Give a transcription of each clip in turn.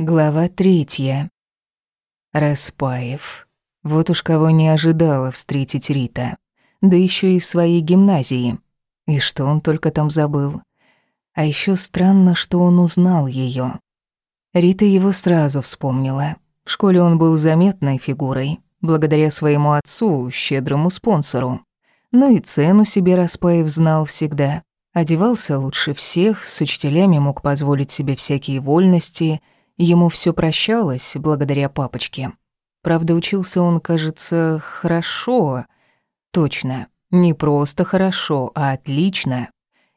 Глава третья. Распаев. Вот уж кого не ожидала встретить Рита. Да еще и в своей гимназии. И что он только там забыл. А еще странно, что он узнал ее. Рита его сразу вспомнила. В школе он был заметной фигурой, благодаря своему отцу, щедрому спонсору. Ну и цену себе Распаев знал всегда. Одевался лучше всех, с учителями мог позволить себе всякие вольности — Ему все прощалось благодаря папочке. Правда, учился он, кажется, хорошо. Точно, не просто хорошо, а отлично.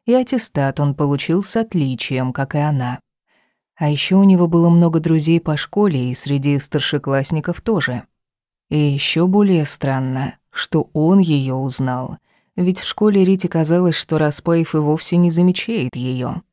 И аттестат он получил с отличием, как и она. А еще у него было много друзей по школе и среди старшеклассников тоже. И еще более странно, что он ее узнал. Ведь в школе Рите казалось, что Распаев и вовсе не замечает ее.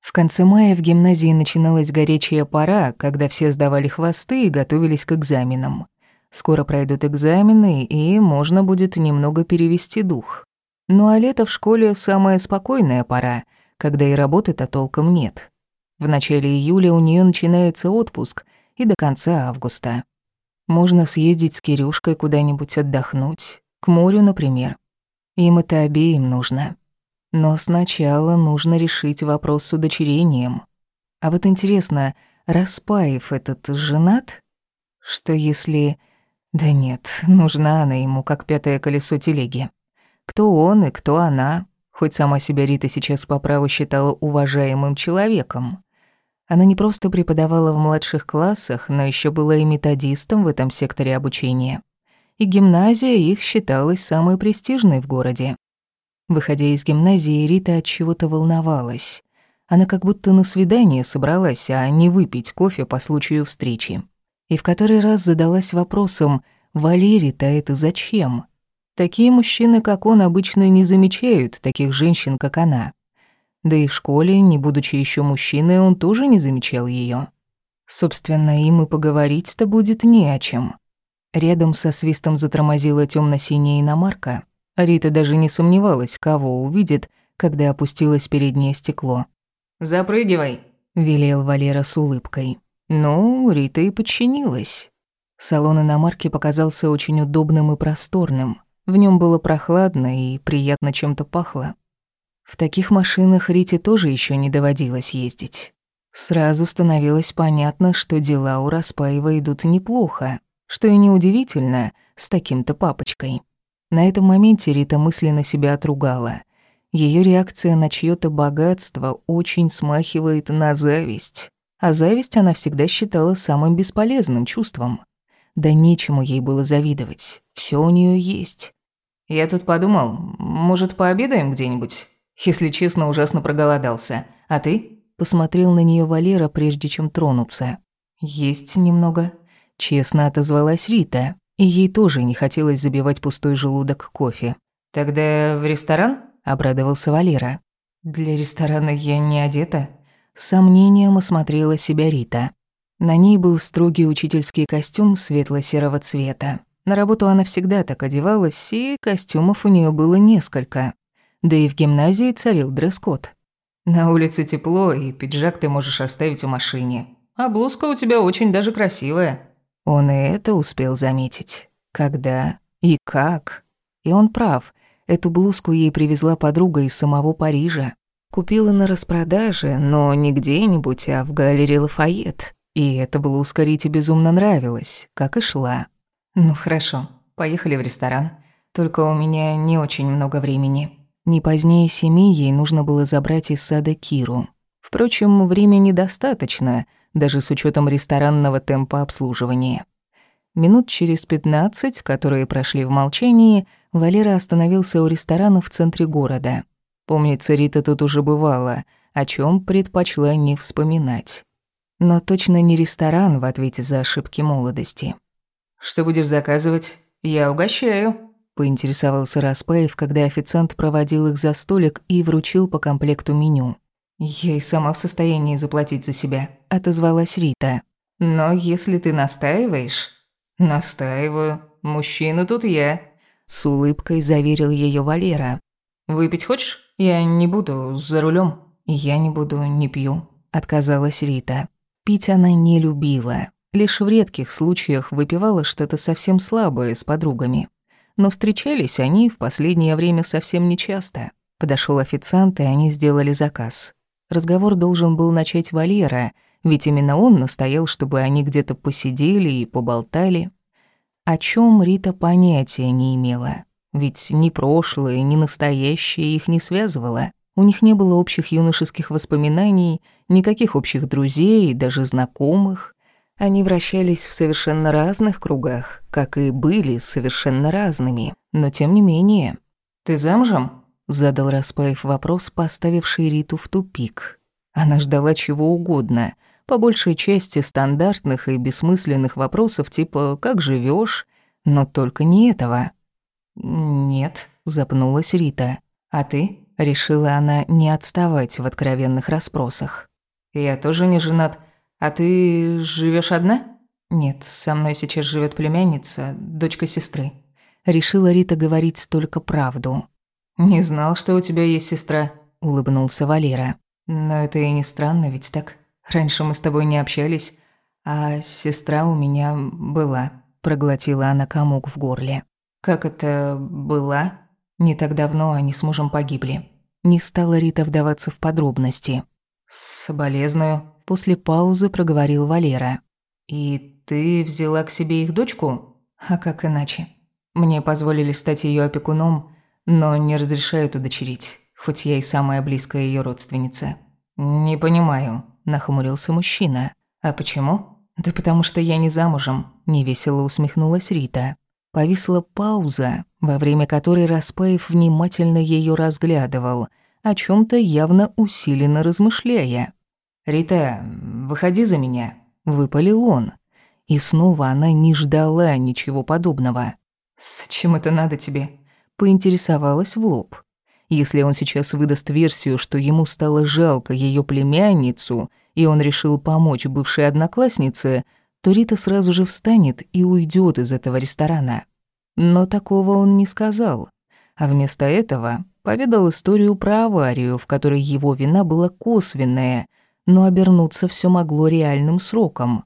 В конце мая в гимназии начиналась горячая пора, когда все сдавали хвосты и готовились к экзаменам. Скоро пройдут экзамены, и можно будет немного перевести дух. Ну а лето в школе самая спокойная пора, когда и работы-то толком нет. В начале июля у нее начинается отпуск и до конца августа. Можно съездить с Кирюшкой куда-нибудь отдохнуть, к морю, например. Им это обеим нужно. Но сначала нужно решить вопрос с удочерением. А вот интересно, Распаев этот женат? Что если... Да нет, нужна она ему, как пятое колесо телеги. Кто он и кто она, хоть сама себя Рита сейчас по праву считала уважаемым человеком. Она не просто преподавала в младших классах, но еще была и методистом в этом секторе обучения. И гимназия их считалась самой престижной в городе. Выходя из гимназии, Рита от чего-то волновалась. Она как будто на свидание собралась, а не выпить кофе по случаю встречи. И в который раз задалась вопросом, Валерий-то это зачем? Такие мужчины, как он, обычно не замечают таких женщин, как она. Да и в школе, не будучи еще мужчиной, он тоже не замечал ее. Собственно, им и поговорить-то будет не о чем. Рядом со свистом затормозила темно синяя иномарка. Рита даже не сомневалась, кого увидит, когда опустилось переднее стекло. «Запрыгивай», — велел Валера с улыбкой. Ну, Рита и подчинилась. Салон иномарки показался очень удобным и просторным. В нем было прохладно и приятно чем-то пахло. В таких машинах Рите тоже еще не доводилось ездить. Сразу становилось понятно, что дела у Распаева идут неплохо, что и неудивительно с таким-то папочкой. На этом моменте Рита мысленно себя отругала. Ее реакция на чьё-то богатство очень смахивает на зависть. А зависть она всегда считала самым бесполезным чувством. Да нечему ей было завидовать. Всё у неё есть. «Я тут подумал, может, пообедаем где-нибудь? Если честно, ужасно проголодался. А ты?» Посмотрел на неё Валера, прежде чем тронуться. «Есть немного», — честно отозвалась Рита. И ей тоже не хотелось забивать пустой желудок кофе. «Тогда в ресторан?» – обрадовался Валера. «Для ресторана я не одета?» С сомнением осмотрела себя Рита. На ней был строгий учительский костюм светло-серого цвета. На работу она всегда так одевалась, и костюмов у нее было несколько. Да и в гимназии царил дресс-код. «На улице тепло, и пиджак ты можешь оставить в машине. А блузка у тебя очень даже красивая», он и это успел заметить. Когда и как. И он прав. Эту блузку ей привезла подруга из самого Парижа. Купила на распродаже, но не где-нибудь, а в галерее Лафайет. И эта блузка Рите безумно нравилась, как и шла. «Ну хорошо, поехали в ресторан. Только у меня не очень много времени». Не позднее семи ей нужно было забрать из сада Киру. Впрочем, времени достаточно — даже с учетом ресторанного темпа обслуживания. Минут через пятнадцать, которые прошли в молчании, Валера остановился у ресторана в центре города. Помнится, Рита тут уже бывала, о чем предпочла не вспоминать. Но точно не ресторан в ответе за ошибки молодости. «Что будешь заказывать? Я угощаю», — поинтересовался Распаев, когда официант проводил их за столик и вручил по комплекту меню. «Я и сама в состоянии заплатить за себя», — отозвалась Рита. «Но если ты настаиваешь...» «Настаиваю. Мужчина тут я», — с улыбкой заверил ее Валера. «Выпить хочешь? Я не буду, за рулем. «Я не буду, не пью», — отказалась Рита. Пить она не любила. Лишь в редких случаях выпивала что-то совсем слабое с подругами. Но встречались они в последнее время совсем нечасто. Подошел официант, и они сделали заказ. Разговор должен был начать Валера, ведь именно он настоял, чтобы они где-то посидели и поболтали. О чем Рита понятия не имела. Ведь ни прошлое, ни настоящее их не связывало. У них не было общих юношеских воспоминаний, никаких общих друзей даже знакомых. Они вращались в совершенно разных кругах, как и были совершенно разными. Но тем не менее... «Ты замужем?» — задал Распаев вопрос, поставивший Риту в тупик. Она ждала чего угодно, по большей части стандартных и бессмысленных вопросов типа «как живешь?», но только не этого. «Нет», — запнулась Рита. «А ты?» Решила она не отставать в откровенных расспросах. «Я тоже не женат. А ты живешь одна?» «Нет, со мной сейчас живет племянница, дочка сестры». Решила Рита говорить только правду. «Не знал, что у тебя есть сестра», — улыбнулся Валера. «Но это и не странно, ведь так? Раньше мы с тобой не общались, а сестра у меня была», — проглотила она комок в горле. «Как это была?» Не так давно они с мужем погибли. Не стала Рита вдаваться в подробности. «Соболезную», – после паузы проговорил Валера. «И ты взяла к себе их дочку?» «А как иначе? Мне позволили стать ее опекуном, но не разрешают удочерить, хоть я и самая близкая ее родственница». «Не понимаю», – нахмурился мужчина. «А почему?» «Да потому что я не замужем», – невесело усмехнулась Рита. Повисла пауза, во время которой Распаев внимательно ее разглядывал, о чем то явно усиленно размышляя. «Рита, выходи за меня», — выпалил он. И снова она не ждала ничего подобного. «Зачем это надо тебе?» — поинтересовалась в лоб. Если он сейчас выдаст версию, что ему стало жалко ее племянницу, и он решил помочь бывшей однокласснице, то Рита сразу же встанет и уйдет из этого ресторана. Но такого он не сказал, а вместо этого поведал историю про аварию, в которой его вина была косвенная, но обернуться все могло реальным сроком.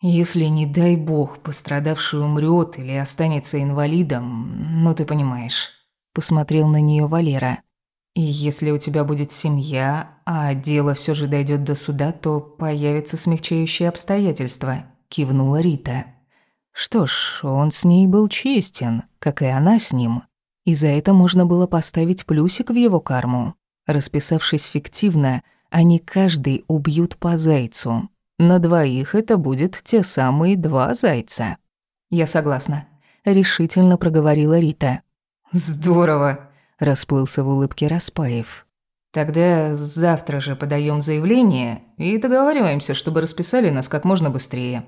Если, не дай бог, пострадавший умрет или останется инвалидом, ну ты понимаешь. Посмотрел на нее Валера. И если у тебя будет семья, а дело все же дойдет до суда, то появятся смягчающие обстоятельства кивнула Рита. Что ж, он с ней был честен, как и она с ним. И за это можно было поставить плюсик в его карму. Расписавшись фиктивно, они каждый убьют по зайцу. На двоих это будет те самые два зайца. «Я согласна», — решительно проговорила Рита. «Здорово», — расплылся в улыбке Распаев. «Тогда завтра же подаем заявление и договариваемся, чтобы расписали нас как можно быстрее».